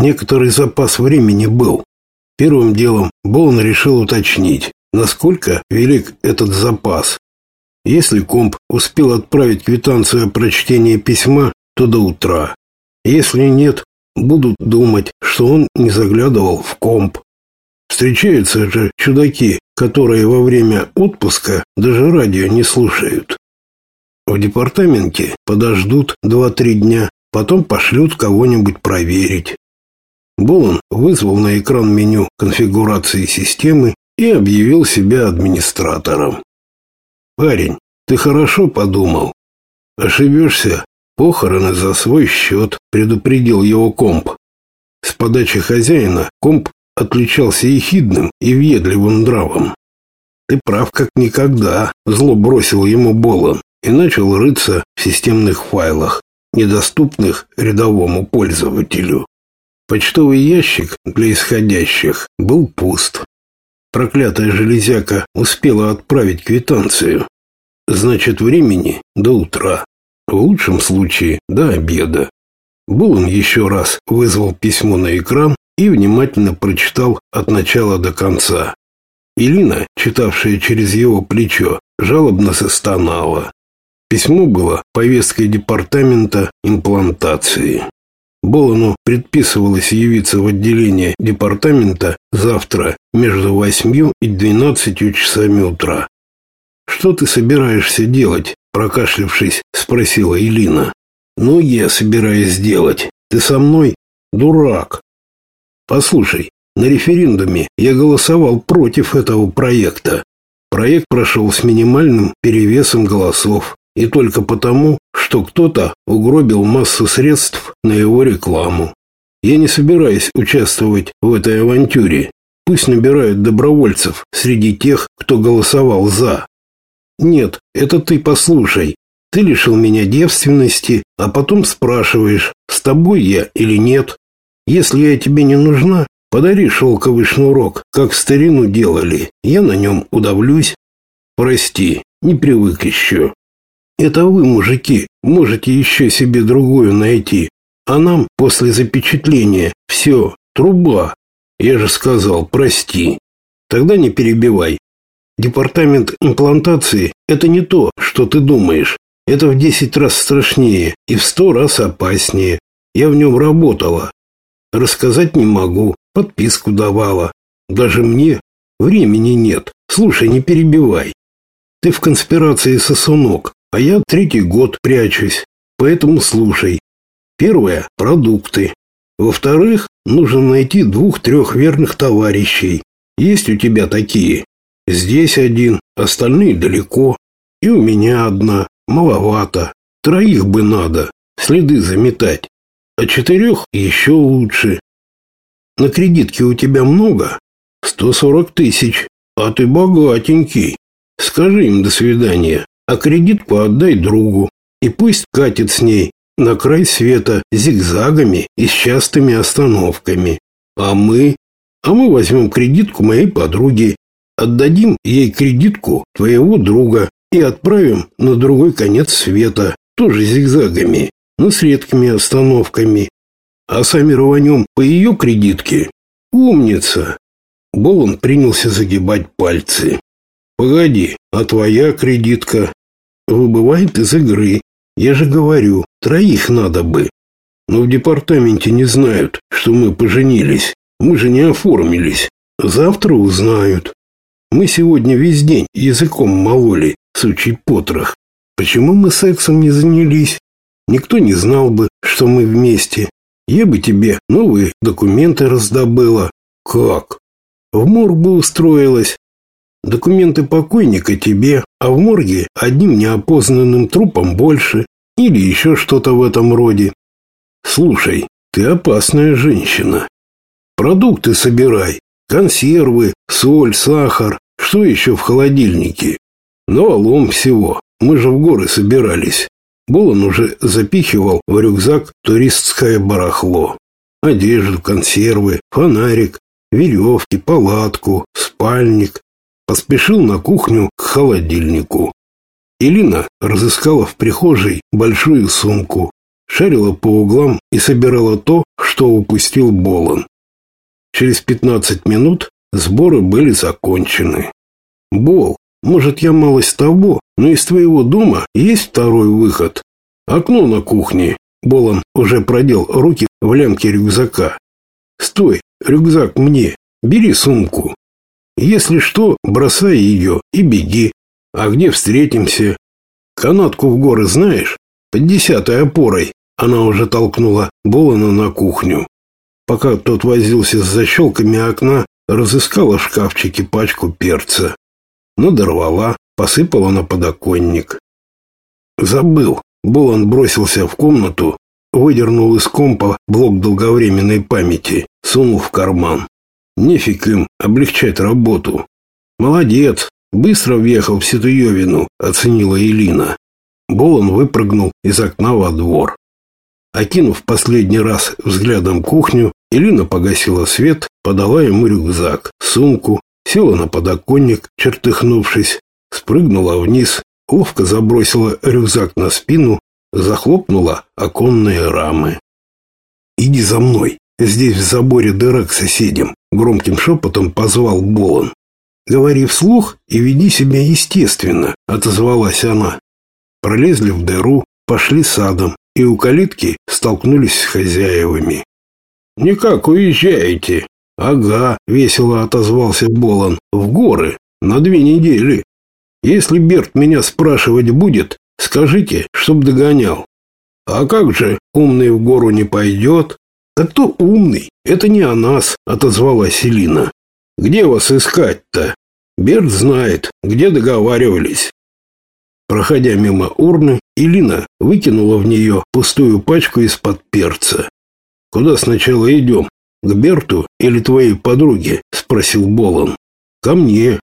некоторый запас времени был. Первым делом Болон решил уточнить, насколько велик этот запас. Если комп успел отправить квитанцию о прочтении письма, то до утра. Если нет, будут думать, что он не заглядывал в комп. Встречаются же чудаки, которые во время отпуска даже радио не слушают. В департаменте подождут 2-3 дня, потом пошлют кого-нибудь проверить. Болон вызвал на экран меню конфигурации системы и объявил себя администратором. «Парень, ты хорошо подумал. Ошибешься, похороны за свой счет», — предупредил его комп. С подачи хозяина комп отличался ехидным и въедливым нравом. «Ты прав как никогда», — зло бросил ему Болон и начал рыться в системных файлах, недоступных рядовому пользователю. Почтовый ящик для исходящих был пуст. Проклятая железяка успела отправить квитанцию. Значит, времени до утра. В лучшем случае до обеда. Булан еще раз вызвал письмо на экран и внимательно прочитал от начала до конца. Илина, читавшая через его плечо, жалобно застонала. Письмо было повесткой департамента имплантации. Болону предписывалось явиться в отделение департамента завтра между восьмью и двенадцатью часами утра. «Что ты собираешься делать?» – прокашлявшись, спросила Элина. «Ну, я собираюсь сделать. Ты со мной? Дурак!» «Послушай, на референдуме я голосовал против этого проекта. Проект прошел с минимальным перевесом голосов и только потому, что кто-то угробил массу средств на его рекламу. Я не собираюсь участвовать в этой авантюре. Пусть набирают добровольцев среди тех, кто голосовал за. Нет, это ты послушай. Ты лишил меня девственности, а потом спрашиваешь, с тобой я или нет. Если я тебе не нужна, подари шелковый шнурок, как в старину делали. Я на нем удавлюсь. Прости, не привык еще. Это вы, мужики, можете еще себе другую найти. А нам после запечатления все, труба. Я же сказал, прости. Тогда не перебивай. Департамент имплантации – это не то, что ты думаешь. Это в десять раз страшнее и в сто раз опаснее. Я в нем работала. Рассказать не могу, подписку давала. Даже мне времени нет. Слушай, не перебивай. Ты в конспирации сосунок. А я третий год прячусь, поэтому слушай. Первое – продукты. Во-вторых, нужно найти двух-трех верных товарищей. Есть у тебя такие? Здесь один, остальные далеко. И у меня одна, маловато. Троих бы надо, следы заметать. А четырех еще лучше. На кредитке у тебя много? Сто сорок тысяч. А ты богатенький. Скажи им до свидания а кредитку отдай другу, и пусть катит с ней на край света зигзагами и с частыми остановками. А мы? А мы возьмем кредитку моей подруги, отдадим ей кредитку твоего друга и отправим на другой конец света, тоже зигзагами, но с редкими остановками. А сами рванем по ее кредитке. Умница!» Болон принялся загибать пальцы. «Погоди, а твоя кредитка?» Выбывает из игры. Я же говорю, троих надо бы. Но в департаменте не знают, что мы поженились. Мы же не оформились. Завтра узнают. Мы сегодня весь день языком мололи, сучий потрох. Почему мы сексом не занялись? Никто не знал бы, что мы вместе. Я бы тебе новые документы раздобыла. Как? В морг бы устроилась, Документы покойника тебе, а в морге одним неопознанным трупом больше или еще что-то в этом роде. Слушай, ты опасная женщина. Продукты собирай, консервы, соль, сахар, что еще в холодильнике. Навалом всего, мы же в горы собирались. Болон уже запихивал в рюкзак туристское барахло. Одежду, консервы, фонарик, веревки, палатку, спальник, поспешил на кухню к холодильнику. Элина разыскала в прихожей большую сумку. шарила по углам и собирала то, что упустил Болон. Через 15 минут сборы были закончены. Бол, может, я малость того, но из твоего дома есть второй выход. Окно на кухне. Болон уже продел руки в лямке рюкзака. Стой, рюкзак мне. Бери сумку. Если что, бросай ее и беги. А где встретимся? Канатку в горы знаешь? Под десятой опорой. Она уже толкнула Болона на кухню. Пока тот возился с защелками окна, разыскала в шкафчике пачку перца. Надорвала, посыпала на подоконник. Забыл. Болон бросился в комнату, выдернул из компа блок долговременной памяти, сунул в карман. Нефиг им облегчать работу. Молодец, быстро въехал в Ситуевину, оценила Элина. Болон выпрыгнул из окна во двор. Окинув последний раз взглядом кухню, Элина погасила свет, подала ему рюкзак, сумку, села на подоконник, чертыхнувшись, спрыгнула вниз, ловко забросила рюкзак на спину, захлопнула оконные рамы. «Иди за мной, здесь в заборе дыра к соседям», громким шепотом позвал Болон. «Говори вслух и веди себя естественно», отозвалась она. Пролезли в дыру, пошли садом и у калитки столкнулись с хозяевами. «Никак уезжаете?» «Ага», — весело отозвался Болон, — «в горы, на две недели. Если Берт меня спрашивать будет, скажите, чтоб догонял». «А как же, умный в гору не пойдет?» «Да кто умный? Это не о нас», — отозвалась Селина. «Где вас искать-то?» «Берт знает, где договаривались». Проходя мимо урны, Илина выкинула в нее пустую пачку из-под перца. «Куда сначала идем? К Берту или твоей подруге?» – спросил Болон. «Ко мне.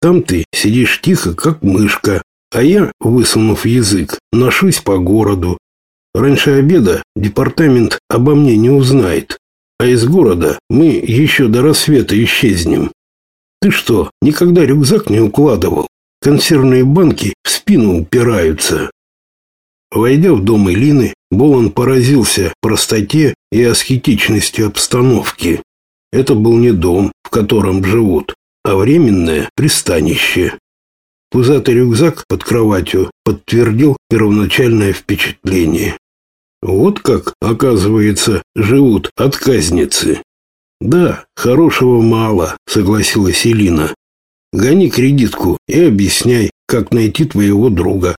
Там ты сидишь тихо, как мышка, а я, высунув язык, ношусь по городу. Раньше обеда департамент обо мне не узнает, а из города мы еще до рассвета исчезнем. Ты что, никогда рюкзак не укладывал? Консервные банки в спину упираются. Войдя в дом Элины, Болон поразился простоте и аскетичности обстановки. Это был не дом, в котором живут, а временное пристанище. Пузатый рюкзак под кроватью подтвердил первоначальное впечатление. Вот как, оказывается, живут отказницы. Да, хорошего мало, согласилась Элина. Гони кредитку и объясняй, как найти твоего друга.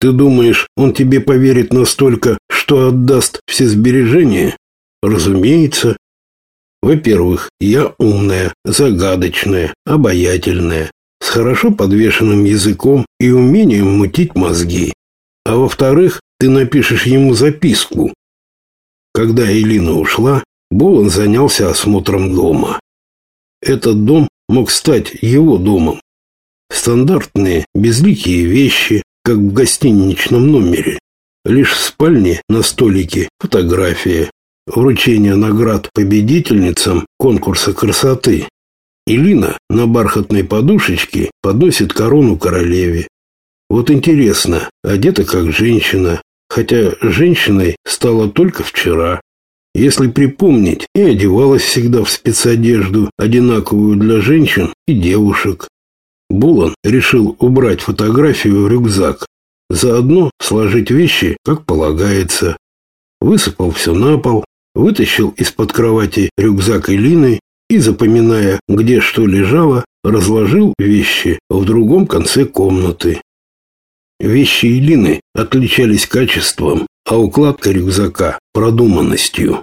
Ты думаешь, он тебе поверит настолько, что отдаст все сбережения? Разумеется. Во-первых, я умная, загадочная, обаятельная, с хорошо подвешенным языком и умением мутить мозги. А во-вторых, ты напишешь ему записку. Когда Элина ушла, Болон занялся осмотром дома. Этот дом мог стать его домом. Стандартные, безликие вещи, как в гостиничном номере. Лишь в спальне на столике фотография, вручение наград победительницам конкурса красоты. Илина на бархатной подушечке подносит корону королеве. Вот интересно, одета как женщина, хотя женщиной стала только вчера. Если припомнить, и одевалась всегда в спецодежду, одинаковую для женщин и девушек. Булан решил убрать фотографию в рюкзак, заодно сложить вещи, как полагается. Высыпал все на пол, вытащил из-под кровати рюкзак Элины и, запоминая, где что лежало, разложил вещи в другом конце комнаты. Вещи Элины отличались качеством, а укладка рюкзака – продуманностью.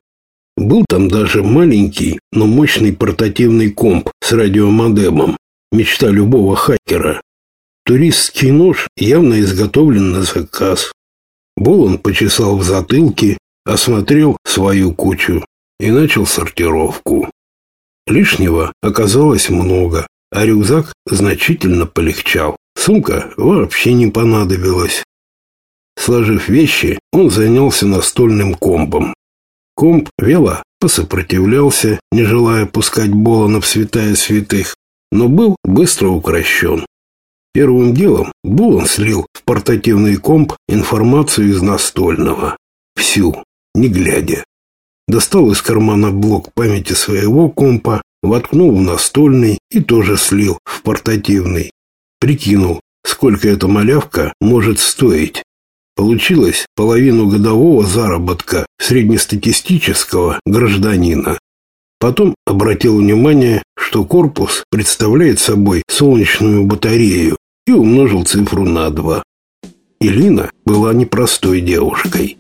Был там даже маленький, но мощный портативный комп с радиомодемом, мечта любого хакера. Туристский нож явно изготовлен на заказ. Болон почесал в затылке, осмотрел свою кучу и начал сортировку. Лишнего оказалось много, а рюкзак значительно полегчал. Сумка вообще не понадобилась. Сложив вещи, он занялся настольным компом. Комп вела посопротивлялся, не желая пускать Болона в святая святых, но был быстро укращен. Первым делом Булан слил в портативный комп информацию из настольного. Всю, не глядя. Достал из кармана блок памяти своего компа, воткнул в настольный и тоже слил в портативный. Прикинул, сколько эта малявка может стоить. Получилось половину годового заработка среднестатистического гражданина. Потом обратил внимание, что корпус представляет собой солнечную батарею и умножил цифру на два. Илина была непростой девушкой.